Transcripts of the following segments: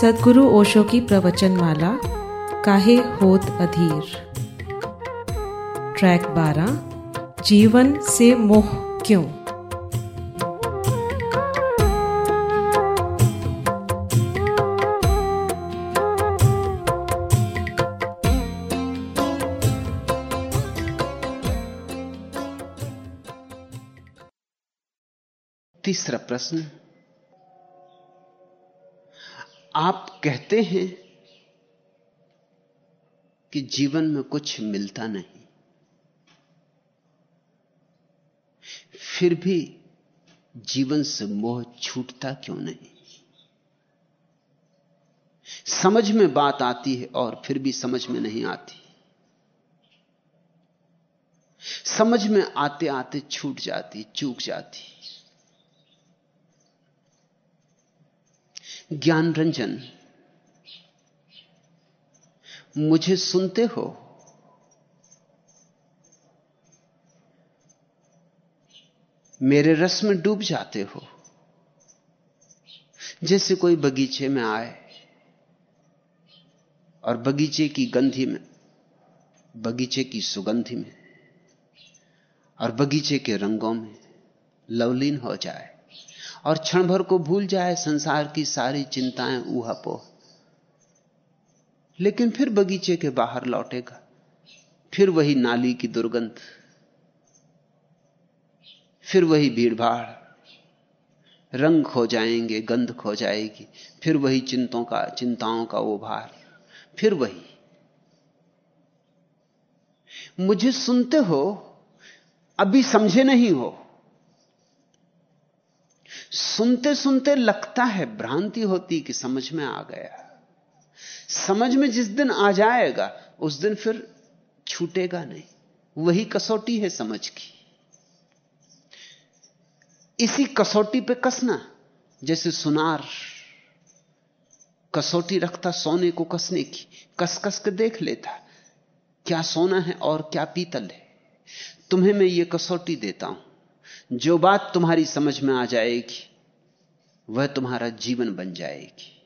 सदगुरु ओशो की प्रवचनमाला, काहे होत अधीर? ट्रैक 12 जीवन से मोह क्यों? तीसरा प्रश्न आप कहते हैं कि जीवन में कुछ मिलता नहीं। फिर भी जीवन से मोह छूटता क्यों नहीं? समझ में बात आती है और फिर भी समझ में नहीं आती। समझ में आते आते छूट जाती, चूक जाती। ज्ञान रंजन मुझे सुनते हो? मेरे रस में डूब जाते हो। जैसे कोई बगीचे में आए और बगीचे की गंधी में, बगीचे की सुगंधी में और बगीचे के रंगों में लवलीन हो जाए। और क्षण भर को भूल जाए, संसार की सारी चिंताएँ ऊहापो लेकिन फिर बगीचे के बाहर लौटेगा। फिर वही नाली की दुर्गंध। फिर वही भीड़भाड़। रंग खो जाएँगे, गंध खो जाएगी। फिर वही चिंतों का, चिंताओं का उभार। फिर वही। मुझे सुनते हो, अभी समझे नहीं हो। सुनते सुनते लगता है, भ्रांति होती कि समझ में आ गया। समझ में जिस दिन आ जाएगा, उस दिन फिर छूटेगा नहीं। वही कसौटी है समझ की। इसी कसौटी पे कसना, जैसे सुनार। कसौटी रखता सोने को कसने की। कस कस के देख लेता, क्या सोना है और क्या पीतल है। तुम्हें मैं ये कसौटी देता हूँ। जो बात तुम्हारी समझ में आ जाएगी, वह तुम्हारा जीवन बन जाएगी।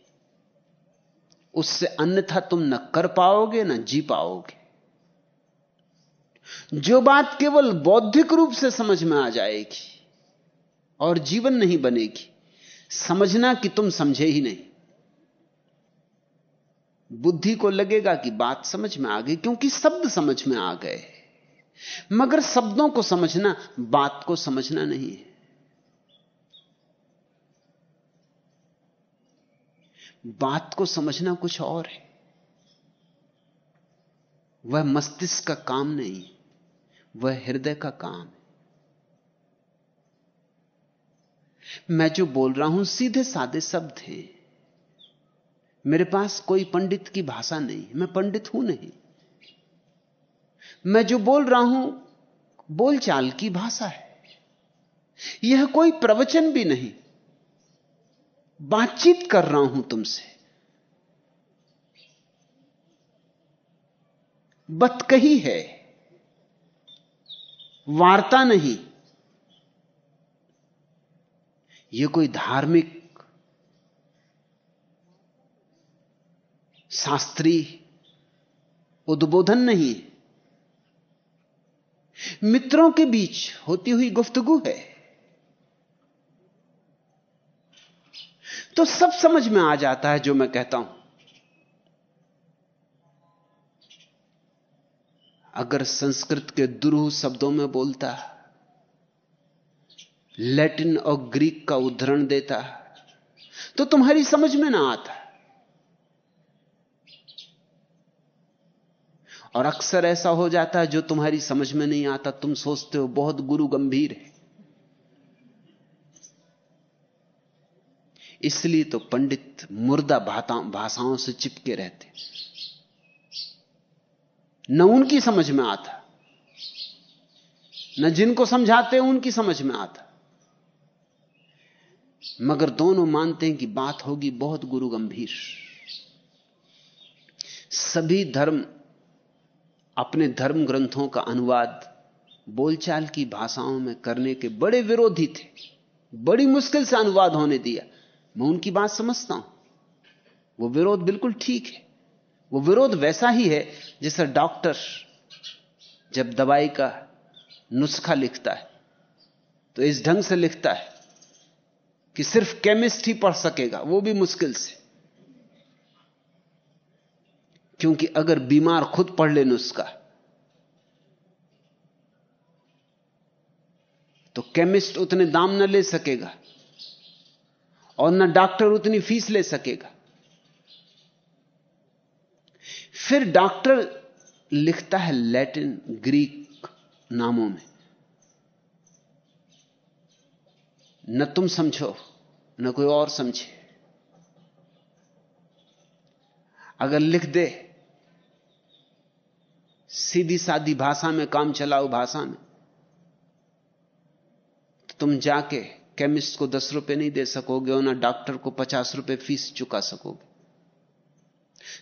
उससे अन्यथा तुम न कर पाओगे, न जी पाओगे। जो बात केवल बौद्धिक रूप से समझ में आ जाएगी और जीवन नहीं बनेगी, समझना कि तुम समझे ही नहीं। बुद्धि को लगेगा कि बात समझ में आ गई, क्योंकि शब्द समझ में आ गए। मगर शब्दों को समझना, बात को समझना नहीं है। बात को समझना कुछ और है। वह मस्तिष्क का काम नहीं, वह हृदय का काम है। मैं जो बोल रहा हूँ, सीधे सादे शब्द हैं। मेरे पास कोई पंडित की भाषा नहीं मैं पंडित हूँ नहीं। मैं जो बोल रहा हूँ, बोलचाल की भाषा है। यह कोई प्रवचन भी नहीं। बातचीत कर रहा हूँ तुमसे। बत कही है। वार्ता नहीं। यह कोई धार्मिक, शास्त्रीय उद्बोधन नहीं मित्रों के बीच होती हुई गुफ्तगु है। तो सब समझ में आ जाता है जो मैं कहता हूँ। अगर संस्कृत के दुरूह शब्दों में बोलता, लैटिन और ग्रीक का उदाहरण देता तो तुम्हारी समझ में ना आता। और अक्सर ऐसा हो जाता है जो तुम्हारी समझ में नहीं आता, तुम सोचते हो, बहुत गुरु गंभीर है। इसलिए तो पंडित मुर्दा भाषाओं से चिपके रहते न उनकी समझ में आता, न जिनको समझाते उनकी समझ में आता। मगर दोनों मानते हैं कि बात होगी बहुत गुरु गंभीर। सभी धर्म अपने धर्म ग्रंथों का अनुवाद बोलचाल की भाषाओं में करने के बड़े विरोधी थे। बड़ी मुश्किल से अनुवाद होने दिया। मैं उनकी बात समझता हूँ। वो विरोध बिल्कुल ठीक है। वो विरोध वैसा ही है जैसा डॉक्टर जब दवाई का नुस्खा लिखता है तो इस ढंग से लिखता है कि सिर्फ़ केमिस्ट ही पढ़ सकेगा, वो भी मुश्किल से। क्योंकि अगर बीमार खुद पढ़ ले नुस्खा तो केमिस्ट उतने दाम न ले सकेगा और न डॉक्टर उतनी फ़ीस ले सकेगा। फिर डॉक्टर लिखता है लैटिन ग्रीक नामों में। न तुम समझो, न कोई और समझे। अगर लिख दे सीधी सादी भाषा में काम चलाओ भाषा में। तो तुम जाके केमिस्ट को दस रुपए नहीं दे सकोगे और ना डॉक्टर को पचास रुपए फ़ीस चुका सकोगे।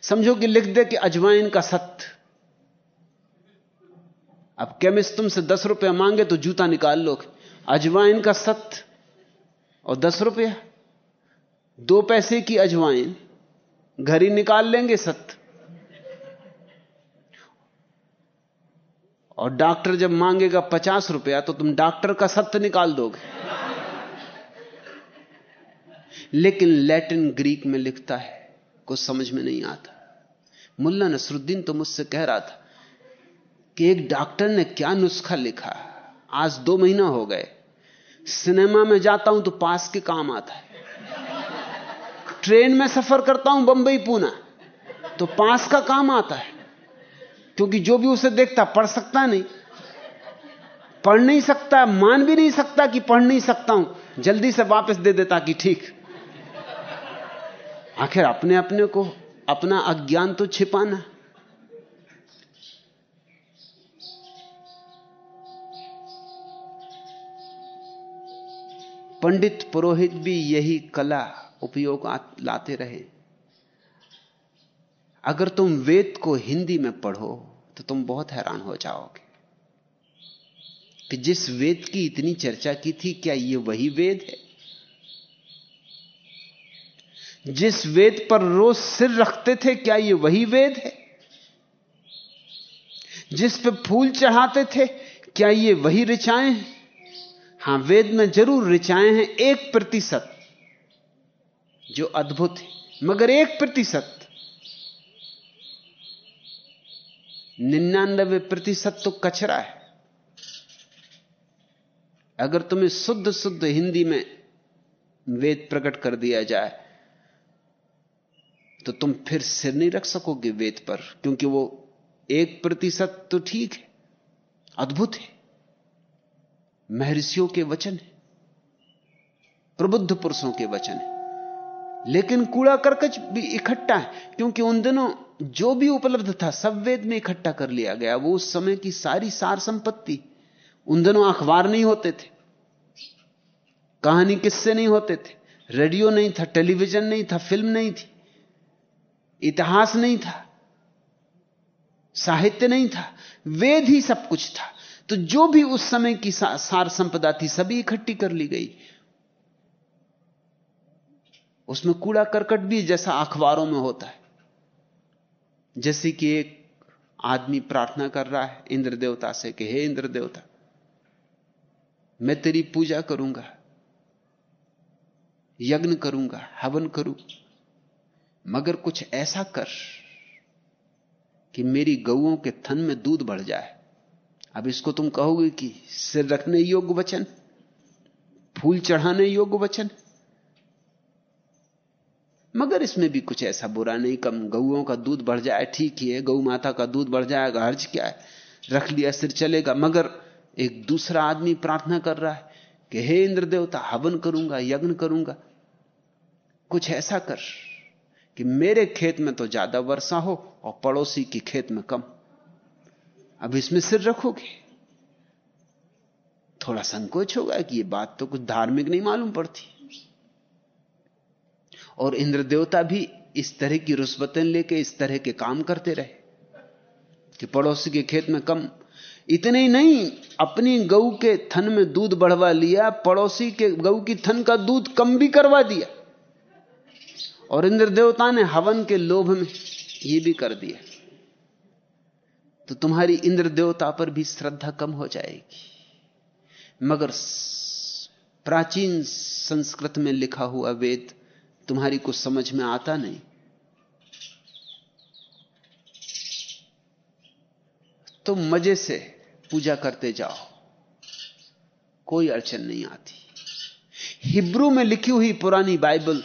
समझो कि लिख दे कि अजवाइन का सत्य अब केमिस्ट तुमसे दस रुपया मांगे तो जूता निकाल लोगे। अजवाइन का सत्य और दस रुपया। दो पैसे की अजवाइन। घर ही निकाल लेंगे सत्य और डॉक्टर जब मांगेगा पचास रुपया तो तुम डॉक्टर का सत्य निकाल दोगे। लेकिन लैटिन ग्रीक में लिखता है, कुछ समझ में नहीं आता। मुल्ला नसरुद्दीन तो मुझसे कह रहा था कि एक डॉक्टर ने क्या नुस्खा लिखा? आज दो महीना हो गए। सिनेमा में जाता हूँ तो पास के काम आता है। ट्रेन में सफ़र करता हूँ बंबई पूना तो पास का काम आता है। क्योंकि जो भी उसे देखता पढ़ सकता नहीं। पढ़ नहीं सकता, मान भी नहीं सकता कि पढ़ नहीं सकता हूँ। जल्दी से वापस दे देता कि ठीक। आखिर अपने अपने को अपना अज्ञान तो छिपाना। पंडित पुरोहित भी यही कला उपयोग लाते रहे। अगर तुम वेद को हिंदी में पढ़ो तो तुम बहुत हैरान हो जाओगे। कि जिस वेद की इतनी चर्चा की थी, क्या यह वही वेद है? जिस वेद पर रोज सिर रखते थे, क्या यह वही वेद है? जिस पे फूल चढ़ाते थे, क्या ये वही ऋचाएँ हैं? हाँ, वेद में ज़रूर ऋचाएँ हैं, एक प्रतिशत जो अद्भुत है, मगर एक प्रतिशत निन्यानबे प्रतिशत तो कचरा है। अगर तुम्हें शुद्ध शुद्ध हिंदी में वेद प्रकट कर दिया जाए तो तुम फिर सिर नहीं रख सकोगे वेद पर, क्योंकि वो एक प्रतिशत तो ठीक है, अद्भुत है। महर्षियों के वचन है, प्रबुद्ध पुरुषों के वचन है। लेकिन कूड़ा करकच भी इकट्ठा है, क्योंकि उन दिनों जो भी उपलब्ध था, सब वेद में इकट्ठा कर लिया गया। वो उस समय की सारी सार संपत्ति। उन दिनों अखबार नहीं होते थे। कहानी किस्से नहीं होते थे। रेडियो नहीं था, टेलीविज़न नहीं था, फ़िल्म नहीं थी। इतिहास नहीं था। साहित्य नहीं था। वेद ही सब कुछ था। तो जो भी उस समय की सार संपदा थी, सभी इकट्ठी कर ली गई। उसमें कूड़ा करकट भी जैसा अखबारों में होता है। जैसे कि एक आदमी प्रार्थना कर रहा है, इंद्र देवता से कि हे इंद्र देवता, मैं तेरी पूजा करूँगा, यज्ञ करूँगा, हवन करूँ, मगर कुछ ऐसा कर कि मेरी गऊओं के थन में दूध बढ़ जाए। अब इसको तुम कहोगे कि सिर रखने योग्य वचन, फूल चढ़ाने योग्य वचन मगर इसमें भी कुछ ऐसा बुरा नहीं, कम गऊओं का दूध बढ़ जाए, ठीक ही है, गऊ माता का दूध बढ़ जाएगा, हर्ज क्या है? रख लिया, सिर चलेगा, मगर एक दूसरा आदमी प्रार्थना कर रहा है कि हे इंद्र देवता हवन करूँगा, यज्ञ करूँगा। कुछ ऐसा कर कि मेरे खेत में तो ज़्यादा वर्षा हो और पड़ोसी के खेत में कम। अब इसमें सिर रखोगे? थोड़ा संकोच होगा कि ये बात तो कुछ धार्मिक नहीं मालूम पड़ती। और इंद्र देवता भी इस तरह की रुस्बतें लेके इस तरह के काम करते रहे कि पड़ोसी के खेत में कम। इतने ही नहीं, अपनी गऊ के थन में दूध बढ़वा लिया, पड़ोसी के गऊ की थन का दूध कम भी करवा दिया। और इंद्र देवता ने हवन के लोभ में यह भी कर दिया। तो तुम्हारी इंद्र देवता पर भी श्रद्धा कम हो जाएगी। मगर प्राचीन संस्कृत में लिखा हुआ वेद तुम्हारी कुछ समझ में आता नहीं। तो मज़े से पूजा करते जाओ। कोई अड़चन नहीं आती। हिब्रू में लिखी हुई पुरानी बाइबल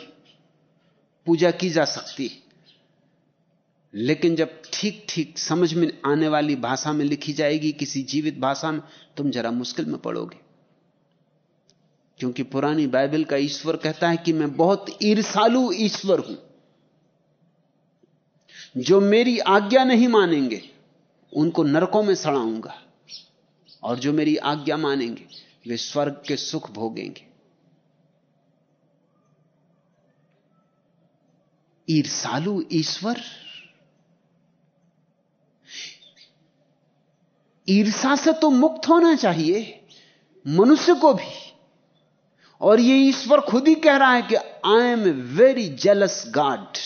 पूजा की जा सकती लेकिन जब ठीक ठीक समझ में आने वाली भाषा में लिखी जाएगी, किसी जीवित भाषा में, तुम जरा मुश्किल में पड़ोगे। क्योंकि पुरानी बाइबल का ईश्वर कहता है कि मैं बहुत ईर्षालु ईश्वर हूँ। जो मेरी आज्ञा नहीं मानेंगे, उनको नरकों में सड़ाऊँगा। और जो मेरी आज्ञा मानेंगे, वे स्वर्ग के सुख भोगेंगे। ईर्षालु ईश्वर? ईर्षा से तो मुक्त होना चाहिए, मनुष्य को भी। और ये ईश्वर खुद ही कह रहा है कि I am a very jealous god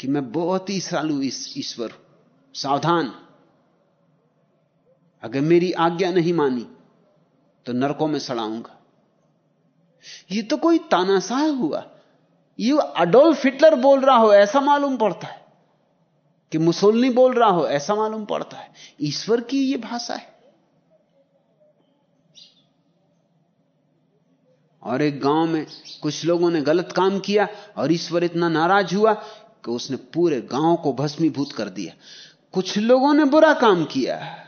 कि मैं बहुत ही ईर्षालु ईश्वर हूँ, सावधान। अगर मेरी आज्ञा नहीं मानी तो नरकों में सड़ाऊँगा। ये तो कोई तानाशाह हुआ। ये अडोल्फ हिटलर बोल रहा हो, ऐसा मालूम पड़ता है। कि मुसोलनी बोल रहा हो, ऐसा मालूम पड़ता है। ईश्वर की यह भाषा है। और एक गाँव में कुछ लोगों ने गलत काम किया और ईश्वर इतना नाराज़ हुआ कि उसने पूरे गाँव को भस्मीभूत कर दिया। कुछ लोगों ने बुरा काम किया।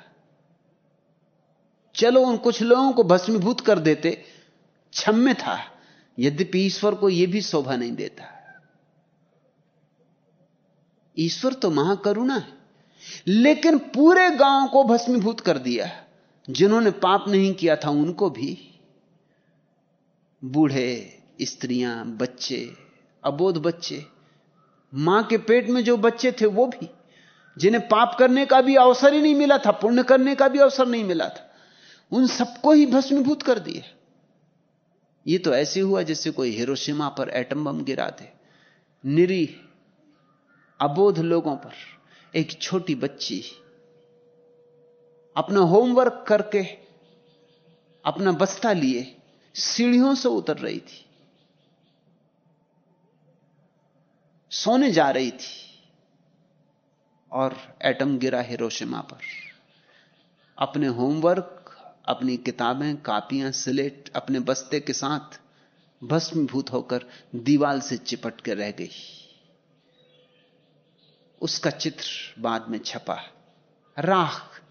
चलो उन कुछ लोगों को भस्मीभूत कर देते। क्षम्य था। यद्यपि ईश्वर को यह भी शोभा नहीं देता। ईश्वर तो महाकरुणा है। लेकिन पूरे गाँव को भस्मीभूत कर दिया। जिन्होंने पाप नहीं किया था उनको भी। बूढ़े, स्त्रियाँ, बच्चे, अबोध बच्चे, माँ के पेट में जो बच्चे थे वो भी, जिन्हें पाप करने का भी अवसर ही नहीं मिला था, पुण्य करने का भी अवसर नहीं मिला था, उन सबको ही भस्मीभूत कर दिया ये तो ऐसे हुआ जैसे कोई हिरोशिमा पर एटम बम गिरा दे। निरी, अबोध लोगों पर एक छोटी बच्ची अपना होमवर्क करके अपना बस्ता लिए सीढ़ियों से उतर रही थी। सोने जा रही थी और एटम गिरा हिरोशिमा पर। अपने होमवर्क, अपनी किताबें, कापियाँ, स्लेट, अपने बस्ते के साथ भस्मीभूत होकर दीवाल से चिपट के रह गई। उसका चित्र बाद में छपा। राख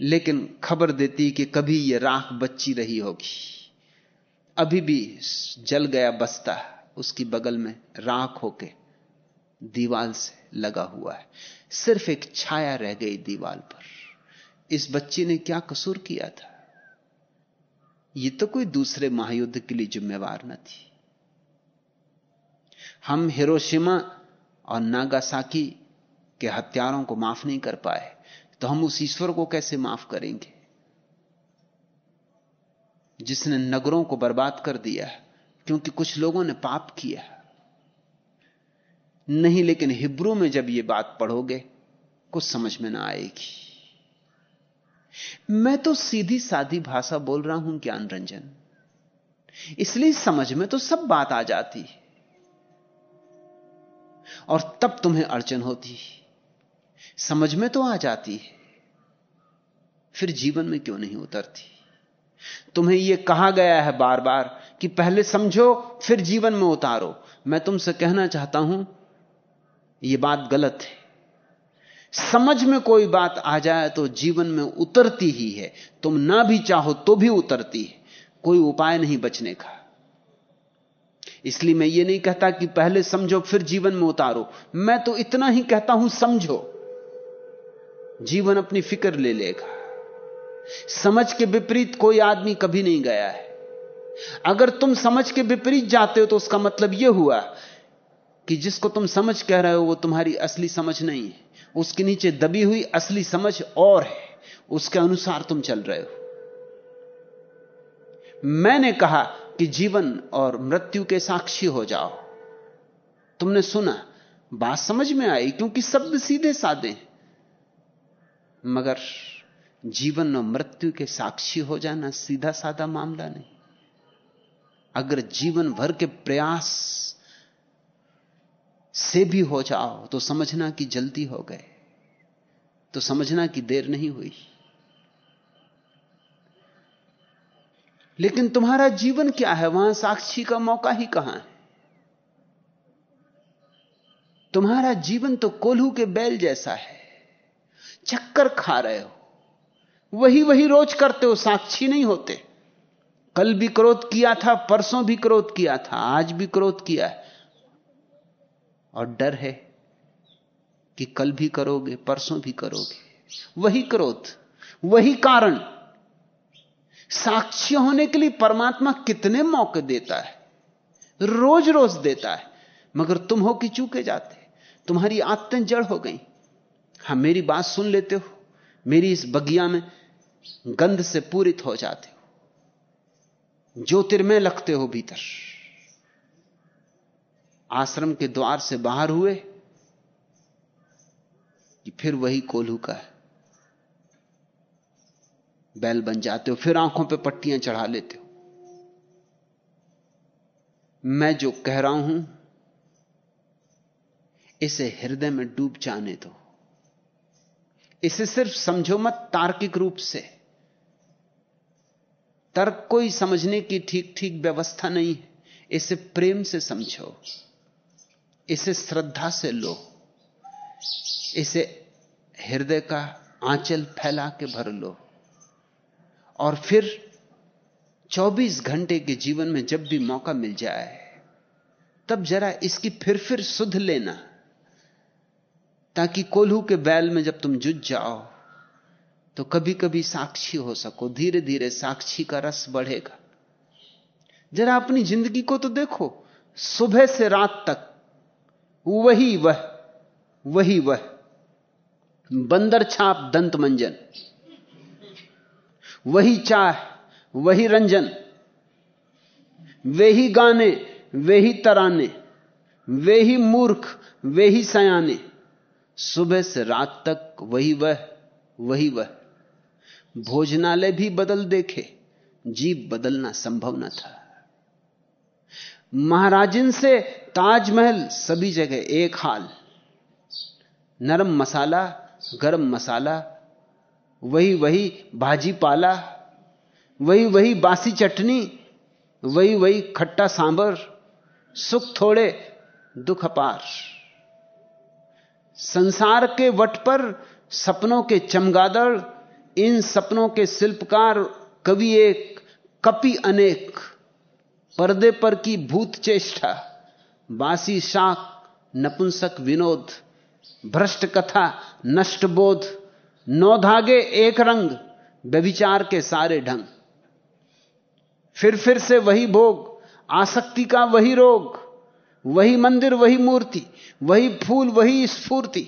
लेकिन खबर देती कि कभी यह राख बच्ची रही होगी। अभी भी जल गया बस्ता, उसकी बगल में राख होके दीवाल से लगा हुआ है। सिर्फ़ एक छाया रह गई दीवाल पर। इस बच्ची ने क्या कसूर किया था? यह तो कोई दूसरे महायुद्ध के लिए जिम्मेवार न थी। हम हिरोशिमा और नागासाकी के हत्यारों को माफ़ नहीं कर पाए। तो हम उस ईश्वर को कैसे माफ़ करेंगे? जिसने नगरों को बर्बाद कर दिया क्योंकि कुछ लोगों ने पाप किया नहीं, लेकिन हिब्रू में जब यह बात पढ़ोगे, कुछ समझ में ना आएगी। मैं तो सीधी सादी भाषा बोल रहा हूँ, ज्ञान रंजन। इसलिए समझ में तो सब बात आ जाती। और तब तुम्हें अड़चन होती। समझ में तो आ जाती है। फिर जीवन में क्यों नहीं उतरती? तुम्हें यह कहा गया है बार बार कि पहले समझो, फिर जीवन में उतारो। मैं तुमसे कहना चाहता हूँ यह बात गलत है। समझ में कोई बात आ जाए तो जीवन में उतरती ही है। तुम ना भी चाहो तो भी उतरती है। कोई उपाय नहीं बचने का। इसलिए मैं ये नहीं कहता कि पहले समझो, फिर जीवन में उतारो। मैं तो इतना ही कहता हूँ, समझो। जीवन अपनी फ़िक्र ले लेगा। समझ के विपरीत कोई आदमी कभी नहीं गया है। अगर तुम समझ के विपरीत जाते हो तो उसका मतलब यह हुआ कि जिसको तुम समझ कह रहे हो वो तुम्हारी असली समझ नहीं है। उसके नीचे दबी हुई असली समझ और है। उसके अनुसार तुम चल रहे हो। मैंने कहा कि जीवन और मृत्यु के साक्षी हो जाओ। तुमने सुना, बात समझ में आई क्योंकि शब्द सीधे साधे मगर जीवन और मृत्यु के साक्षी हो जाना सीधा साधा मामला नहीं। अगर जीवन भर के प्रयास से भी हो जाओ तो समझना कि जल्दी हो गए तो समझना कि देर नहीं हुई। लेकिन तुम्हारा जीवन क्या है? वहाँ साक्षी का मौका ही कहाँ है? तुम्हारा जीवन तो कोल्हू के बैल जैसा है। चक्कर खा रहे हो। वही वही रोज करते हो, साक्षी नहीं होते। कल भी क्रोध किया था, परसों भी क्रोध किया था, आज भी क्रोध किया है। और डर है कि कल भी करोगे, परसों भी करोगे। वही क्रोध, वही कारण। साक्षी होने के लिए परमात्मा कितने मौके देता है, रोज रोज देता है, मगर तुम हो कि चूके जाते। तुम्हारी आदतें जड़ हो गई। हाँ, मेरी बात सुन लेते हो। मेरी इस बगिया में गंध से पूरित हो जाते हो। ज्योतिर्मय लगते हो भीतर। आश्रम के द्वार से बाहर हुए। कि फिर वही कोल्हू का है बैल बन जाते हो। फिर आँखों पे पट्टियाँ चढ़ा लेते हो। मैं जो कह रहा हूँ, इसे हृदय में डूब जाने दो। इसे सिर्फ़ समझो मत तार्किक रूप से। तर्क कोई समझने की ठीक ठीक व्यवस्था नहीं है। इसे प्रेम से समझो। इसे श्रद्धा से लो। इसे हृदय का आंचल फैला के भर लो। और फिर 24 घंटे के जीवन में जब भी मौका मिल जाए, तब जरा इसकी फिर फिर सुध लेना। ताकि कोल्हू के बैल में जब तुम जुझ जाओ तो कभी कभी साक्षी हो सको धीरे धीरे साक्षी का रस बढ़ेगा। जरा अपनी ज़िंदगी को तो देखो, सुबह से रात तक, वही वह वही वह, बंदर छाप दंत मंजन, वही चाह, वही रंजन, वे ही गाने, वे ही तराने, वे ही मूर्ख, वे ही सयाने सुबह से रात तक वही वह वही वह। भोजनालय भी बदल देखे, जीव बदलना संभव न था। महाराजिन से ताजमहल सभी जगह एक हाल। नरम मसाला, गरम मसाला, वही वही भाजी पाला, वही वही बासी चटनी, वही वही खट्टा सांबर सुख थोड़े, दुख अपार। संसार के वट पर सपनों के चमगादड़, इन सपनों के शिल्पकार कवि एक, कपि अनेक। पर्दे पर की भूत चेष्टा, बासी शाक नपुंसक विनोद, भ्रष्ट कथा, नष्ट बोध, नौ धागे एक रंग, व्यभिचार के सारे ढंग। फिर फिर से वही भोग, आसक्ति का वही रोग वही मंदिर, वही मूर्ति, वही फूल, वही स्फूर्ति,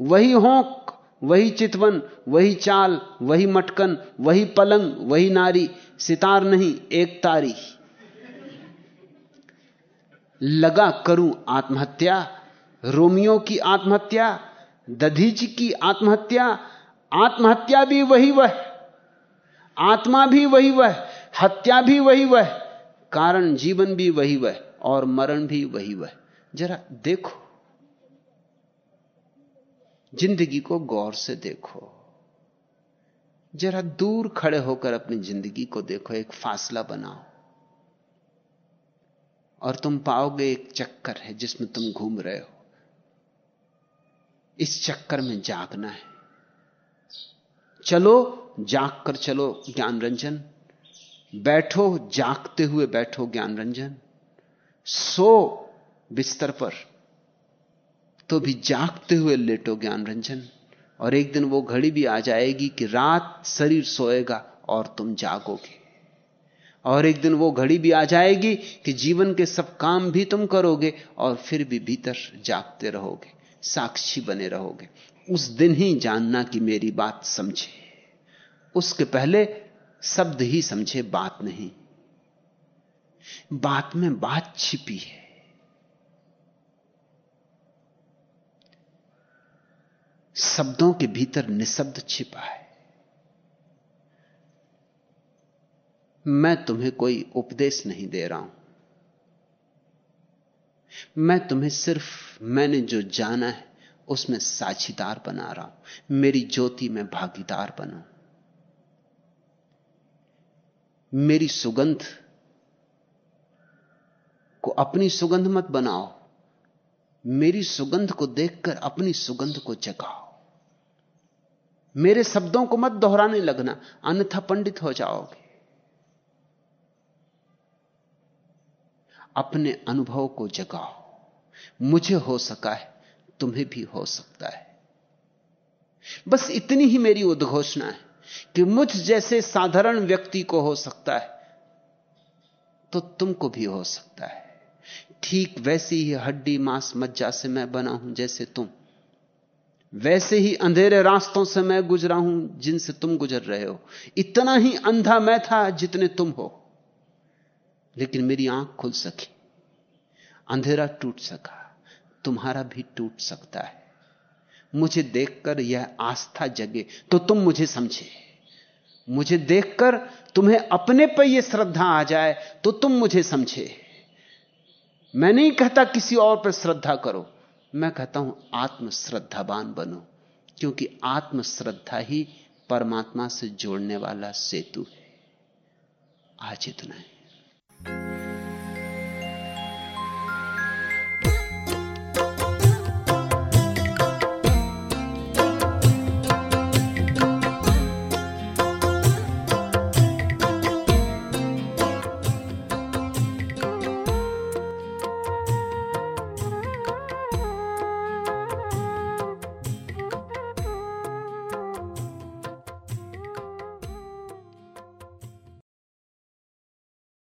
वही होंक, वही चितवन, वही चाल, वही मटकन, वही पलंग, वही नारी, सितार नहीं, एक तारी। लगा करूँ आत्महत्या, रोमियो की आत्महत्या दधीच की आत्महत्या आत्महत्या भी वही वह, आत्मा भी वही वह, हत्या भी वही वह, कारण जीवन भी वही वह। और मरण भी वही वह। जरा देखो। ज़िंदगी को गौर से देखो। जरा दूर खड़े होकर अपनी ज़िंदगी को देखो, एक फासला बनाओ। और तुम पाओगे एक चक्कर है जिसमें तुम घूम रहे हो। इस चक्कर में जागना है। चलो जाग कर चलो ज्ञान रंजन बैठो, जागते हुए बैठो ज्ञान रंजन सो बिस्तर पर तो भी जागते हुए लेटो ज्ञान रंजन। और एक दिन वो घड़ी भी आ जाएगी कि रात शरीर सोएगा और तुम जागोगे। और एक दिन वो घड़ी भी आ जाएगी कि जीवन के सब काम भी तुम करोगे और फिर भी भीतर जागते रहोगे, साक्षी बने रहोगे। उस दिन ही जानना कि मेरी बात समझे। उसके पहले शब्द ही समझे, बात नहीं। बात में बात छिपी है। शब्दों के भीतर निशब्द छिपा है। मैं तुम्हें कोई उपदेश नहीं दे रहा हूँ। मैं तुम्हें सिर्फ़, मैंने जो जाना है, उसमें साझीदार बना रहा हूँ। मेरी ज्योति में भागीदार बनो मेरी सुगंध को अपनी सुगंध मत बनाओ। मेरी सुगंध को देखकर अपनी सुगंध को जगाओ। मेरे शब्दों को मत दोहराने लगना, अन्यथा पंडित हो जाओगे। अपने अनुभव को जगाओ। मुझे हो सका है, तुम्हें भी हो सकता है। बस इतनी ही मेरी उद्घोषणा है कि मुझ जैसे साधारण व्यक्ति को हो सकता है तो तुमको भी हो सकता है। ठीक वैसी ही हड्डी मांस मज्जा से मैं बना हूँ जैसे तुम। वैसे ही अंधेरे रास्तों से मैं गुजरा हूँ जिनसे तुम गुजर रहे हो। इतना ही अंधा मैं था जितने तुम हो। लेकिन मेरी आँख खुल सकी। अंधेरा टूट सका। तुम्हारा भी टूट सकता है। मुझे देखकर यह आस्था जगे। तो तुम मुझे समझे। मुझे देखकर तुम्हें अपने पर यह श्रद्धा आ जाए तो तुम मुझे समझे। मैं नहीं कहता किसी और पर श्रद्धा करो, मैं कहता हूँ आत्मश्रद्धावान बनो, क्योंकि आत्मश्रद्धा ही परमात्मा से जोड़ने वाला सेतु है। आज इतना है।